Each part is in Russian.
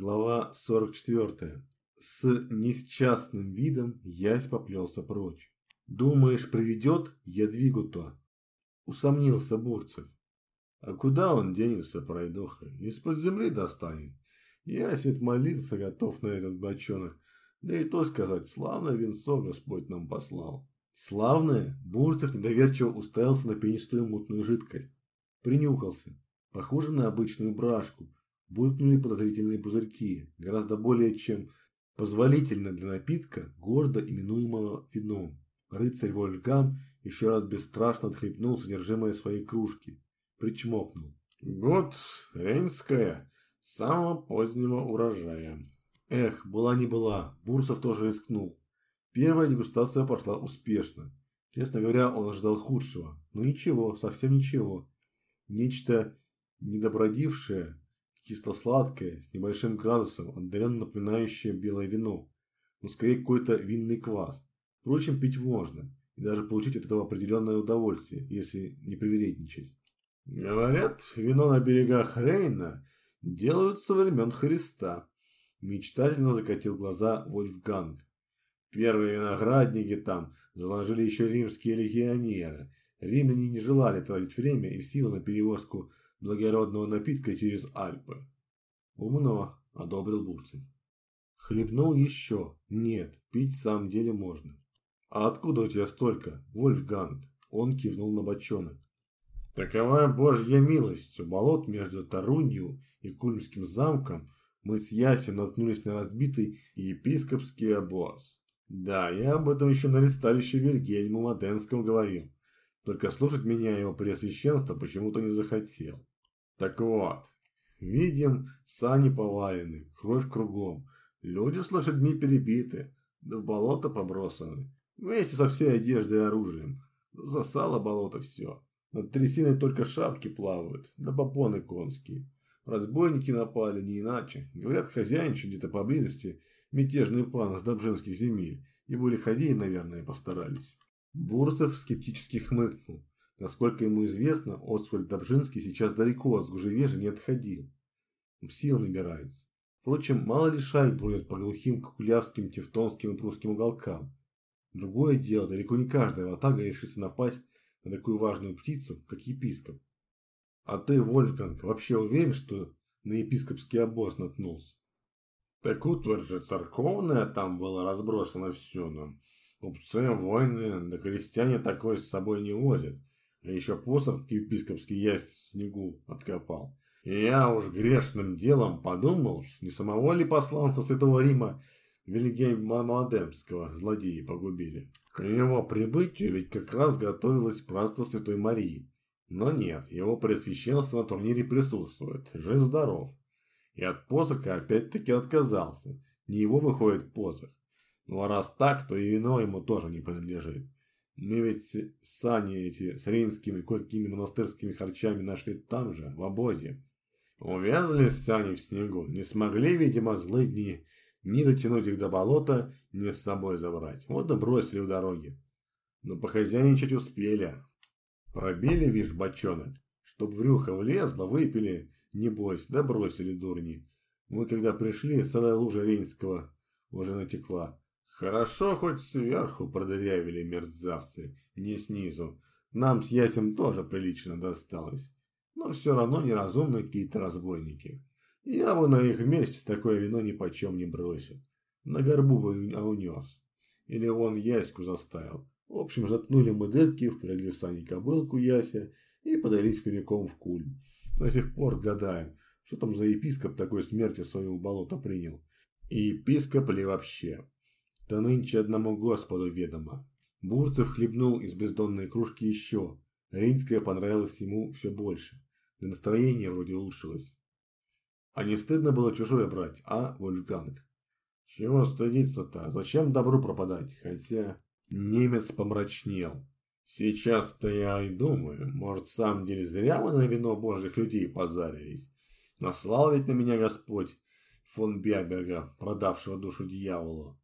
Глава 44. С несчастным видом ясь поплелся прочь. «Думаешь, приведет? Я двигу-то!» Усомнился Бурцев. «А куда он денется, пройдоха? Из-под земли достанет. Ведь молиться готов на этот бочонок. Да и то сказать, славное венцо Господь нам послал». Славное? Бурцев недоверчиво уставился на пенистую мутную жидкость. Принюхался. Похоже на обычную брашку булькнули подозрительные пузырьки, гораздо более чем позволительно для напитка, гордо именуемого вином. Рыцарь Вольфгам еще раз бесстрашно отхлебнул содержимое своей кружки. Причмокнул. «Год Рейнская, самого позднего урожая». Эх, была не была, Бурсов тоже рискнул. Первая дегустация прошла успешно. Честно говоря, он ожидал худшего. Но ничего, совсем ничего. Нечто недобродившее, кисло-сладкое, с небольшим градусом, отдаленно напоминающее белое вино, но скорее какой-то винный квас. Впрочем, пить можно, и даже получить от этого определенное удовольствие, если не привередничать. Говорят, вино на берегах Рейна делают со времен Христа. Мечтательно закатил глаза Вольфганг. Первые виноградники там заложили еще римские легионеры. Римляне не желали тратить время и силы на перевозку благородного напитка через Альпы. Умно, одобрил Бурцев. Хлебнул еще. Нет, пить в самом деле можно. А откуда у тебя столько, Вольфганг? Он кивнул на бочонок. Такова божья милость. У болот между Тарунью и Кульмским замком мы с Ясем наткнулись на разбитый епископский обоз. Да, я об этом еще на ресталище Вильгельму Маденском говорил. Только слушать меня его преосвященство почему-то не захотел. Так вот, видим, сани повалены, кровь кругом. Люди с лошадьми перебиты, да в болото побросаны. Вместе со всей одеждой и оружием. Засало болото все. Над трясиной только шапки плавают, да попоны конские. Разбойники напали, не иначе. Говорят, хозяинчик где-то поблизости, мятежный пан с Добжинских земель. И были ходеи, наверное, постарались. Бурцев скептически хмыкнул. Насколько ему известно, Освальд Добжинский сейчас далеко от Гужевежа не отходил. Сил набирается. Впрочем, мало ли шайк бродят по глухим кулявским, тевтонским и прусским уголкам. Другое дело, далеко не каждая ватага решится напасть на такую важную птицу, как епископ. А ты, Вольфганг, вообще уверен, что на епископский обоз наткнулся? Так утварь же церковная там было разбросано все, но купцы, воины, да крестьяне такое с собой не возят. А еще посох епископский я в снегу откопал. И я уж грешным делом подумал, не самого ли посланца Святого Рима Вильгельма Мадемского злодеи погубили. К его прибытию ведь как раз готовилось праздство Святой Марии. Но нет, его пресвященство на турнире присутствует, жив-здоров. И от посоха опять-таки отказался. Не его выходит посох. Ну а раз так, то и вино ему тоже не принадлежит. Мы ведь сани эти с рейнскими кое-какими монастырскими харчами нашли там же, в обозе. Увязли сани в снегу, не смогли, видимо, злыдни ни дотянуть их до болота, ни с собой забрать. Вот и бросили у дороги. Но похозяйничать успели. Пробили, вишь, бочонок, чтоб в брюхо влезло, выпили, небось, да бросили дурни. Мы когда пришли, целая лужа Рейнского уже натекла. Хорошо, хоть сверху продырявили мерзавцы, не снизу. Нам с Ясем тоже прилично досталось. Но все равно неразумные какие-то разбойники. Я бы на их месте такое вино ни почем не бросил. На горбу бы унес. Или вон Яську заставил. В общем, заткнули мы дырки, впрягли в сани кобылку Яся и подались прямиком в куль. До сих пор гадаем, что там за епископ такой смерти своего болота принял. И епископ ли вообще? Да нынче одному Господу ведомо. Бурцев хлебнул из бездонной кружки еще. Рейнская понравилась ему все больше. Да настроение вроде улучшилось. А не стыдно было чужое брать, а, Вольфганг? Чего стыдиться-то? Зачем добру пропадать? Хотя немец помрачнел. Сейчас-то я и думаю, может, в самом деле зря мы на вино божьих людей позарились. Наслал ведь на меня Господь фон Бяберга, продавшего душу дьяволу.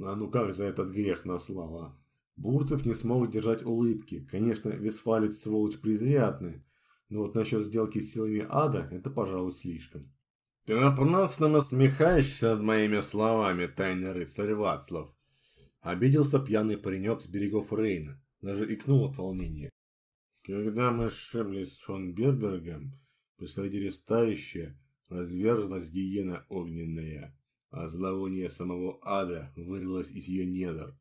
А ну как за этот грех наслала? Бурцев не смог держать улыбки. Конечно, Весфалец сволочь презрятный, но вот насчет сделки с силами ада это, пожалуй, слишком. Ты напрасно насмехаешься над моими словами, тайный рыцарь Вацлав. Обиделся пьяный паренек с берегов Рейна, даже икнул от волнения. Когда мы шеблись с фон Бербергом, посреди рестающая разверзлась гиена огненная, а зловоние самого ада вырвалось из ее недр.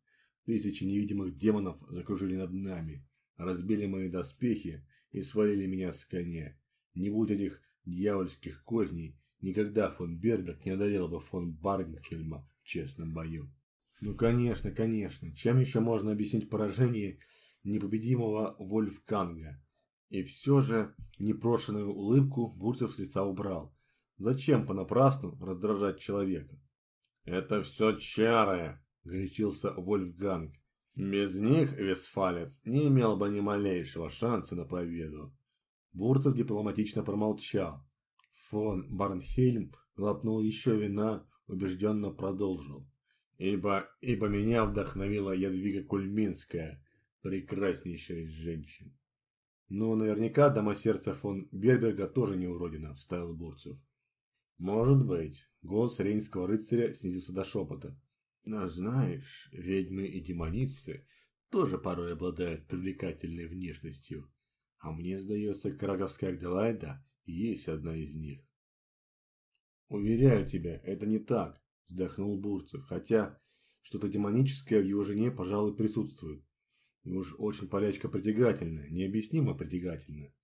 Тысячи невидимых демонов закружили над нами, разбили мои доспехи и свалили меня с коня. Не будь этих дьявольских козней, никогда фон Берберг не одолел бы фон Барнхельма в честном бою. Ну, конечно, конечно. Чем еще можно объяснить поражение непобедимого Вольфганга? И все же непрошенную улыбку Бурцев с лица убрал. Зачем понапрасну раздражать человека? «Это все чары!» – горячился Вольфганг. «Без них Весфалец не имел бы ни малейшего шанса на победу». Бурцев дипломатично промолчал. Фон Барнхельм глотнул еще вина, убежденно продолжил. Ибо, ибо меня вдохновила Ядвига Кульминская, прекраснейшая из женщин. Но наверняка домосердце фон Берберга тоже не уродина, вставил Бурцев. Может быть. Голос рейнского рыцаря снизился до шепота. Но знаешь, ведьмы и демоницы тоже порой обладают привлекательной внешностью. А мне сдается, краковская Агделайда есть одна из них. Уверяю тебя, это не так вздохнул Бурцев, хотя что-то демоническое в его жене, пожалуй, присутствует. И уж очень полячка притягательная, необъяснимо притягательная.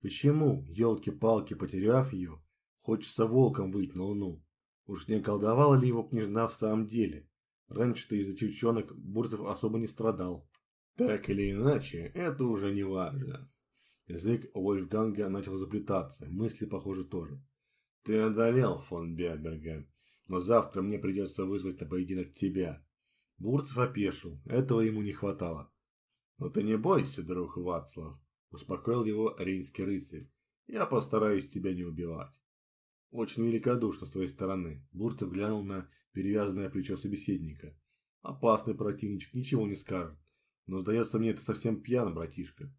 Почему, елки-палки, потеряв ее, хочется волком выйти на луну? Уж не колдовала ли его княжна в самом деле? Раньше-то из-за девчонок Бурцев особо не страдал. Так или иначе, это уже не важно. Язык Вольфганга начал заплетаться, мысли, похоже, тоже. Ты одолел фон Берберга но завтра мне придется вызвать на поединок тебя. Бурцев опешил, этого ему не хватало. Но ты не бойся, друг Вацлав, успокоил его рейнский рыцарь. Я постараюсь тебя не убивать. Очень великодушно с твоей стороны. Бурцев глянул на перевязанное плечо собеседника. Опасный противничек, ничего не скажет. Но, сдается мне, ты совсем пьян, братишка.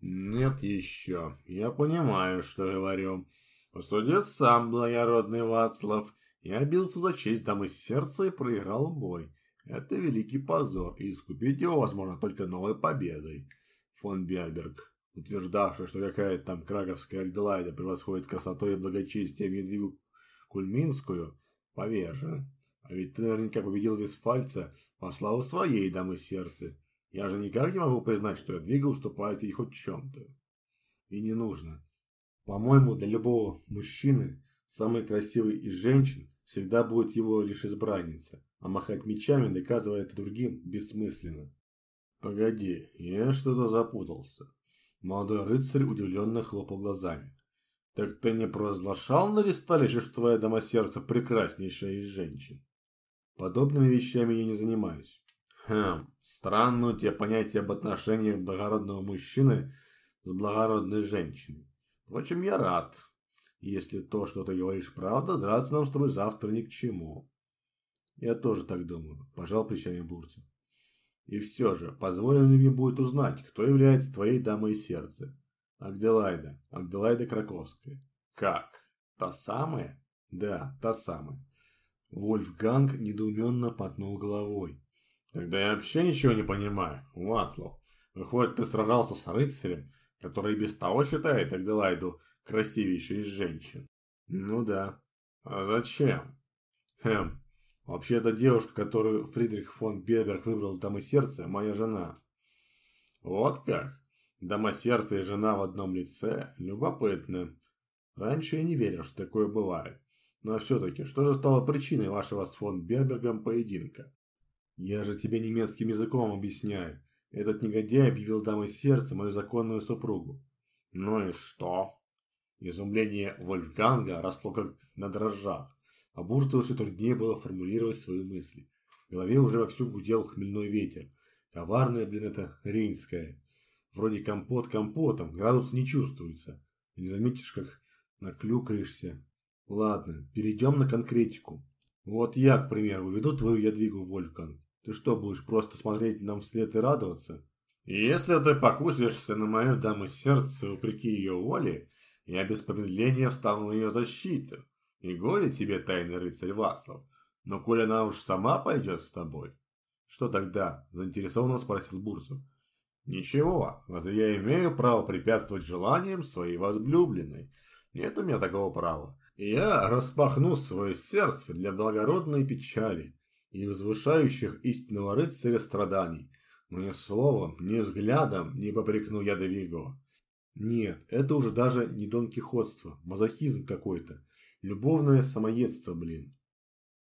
Нет еще. Я понимаю, что говорю. Посуди сам, благородный Вацлав. Я бился за честь дамы сердца и проиграл бой. Это великий позор, и искупить его возможно только новой победой. Фон Берберг, утверждавший, что какая-то там краковская Альделайда превосходит красотой и благочестием Едвигу Кульминскую, повержен. А ведь ты наверняка победил Висфальца по славу своей дамы сердца. Я же никак не могу признать, что Едвига уступает ей хоть чем-то. И не нужно. По-моему, для любого мужчины самый красивый из женщин всегда будет его лишь избранница, а махать мечами, доказывая это другим, бессмысленно. Погоди, я что-то запутался. Молодой рыцарь удивленно хлопал глазами. Так ты не провозглашал на ресталище, что твоя домосердце прекраснейшая из женщин? Подобными вещами я не занимаюсь. Хм, странно у тебя понятие об отношениях благородного мужчины с благородной женщиной. Впрочем, я рад, если то, что ты говоришь, правда, драться нам с тобой завтра ни к чему. Я тоже так думаю, пожал плечами Бурцев. И все же, позволено ли мне будет узнать, кто является твоей дамой сердца? Агделайда, Агделайда Краковская. Как? Та самая? Да, та самая. Вольфганг недоуменно потнул головой. Тогда я вообще ничего не понимаю, Васлов. Выходит, ты сражался с рыцарем, который без того считает Агделайду красивейшей из женщин. Ну да. А зачем? Хм. Вообще, эта девушка, которую Фридрих фон Берберг выбрал дамой сердца, моя жена. Вот как? Дама сердца и жена в одном лице? Любопытно. Раньше я не верил, что такое бывает. Но все-таки, что же стало причиной вашего с фон Бербергом поединка? Я же тебе немецким языком объясняю. Этот негодяй объявил дамой сердца мою законную супругу. Ну и что? Изумление Вольфганга росло как на дрожжах, а Бурцеву все труднее было формулировать свои мысли. В голове уже вовсю гудел хмельной ветер. Коварная, блин, это рейнская. Вроде компот компотом, градус не чувствуется. Не заметишь, как наклюкаешься. Ладно, перейдем на конкретику. Вот я, к примеру, веду твою ядвигу, Вольфганг. Ты что, будешь просто смотреть нам вслед и радоваться? Если ты покусишься на мою даму сердце, вопреки ее воле, я без промедления встану на ее защиту. И горе тебе, тайный рыцарь Васлов, но коль она уж сама пойдет с тобой. Что тогда? Заинтересованно спросил Бурцев. Ничего, разве я имею право препятствовать желаниям своей возлюбленной? Нет у меня такого права. Я распахну свое сердце для благородной печали и возвышающих истинного рыцаря страданий. Но ни словом, ни взглядом не попрекну я Давиго. Нет, это уже даже не дон кихотство, мазохизм какой-то. Любовное самоедство, блин.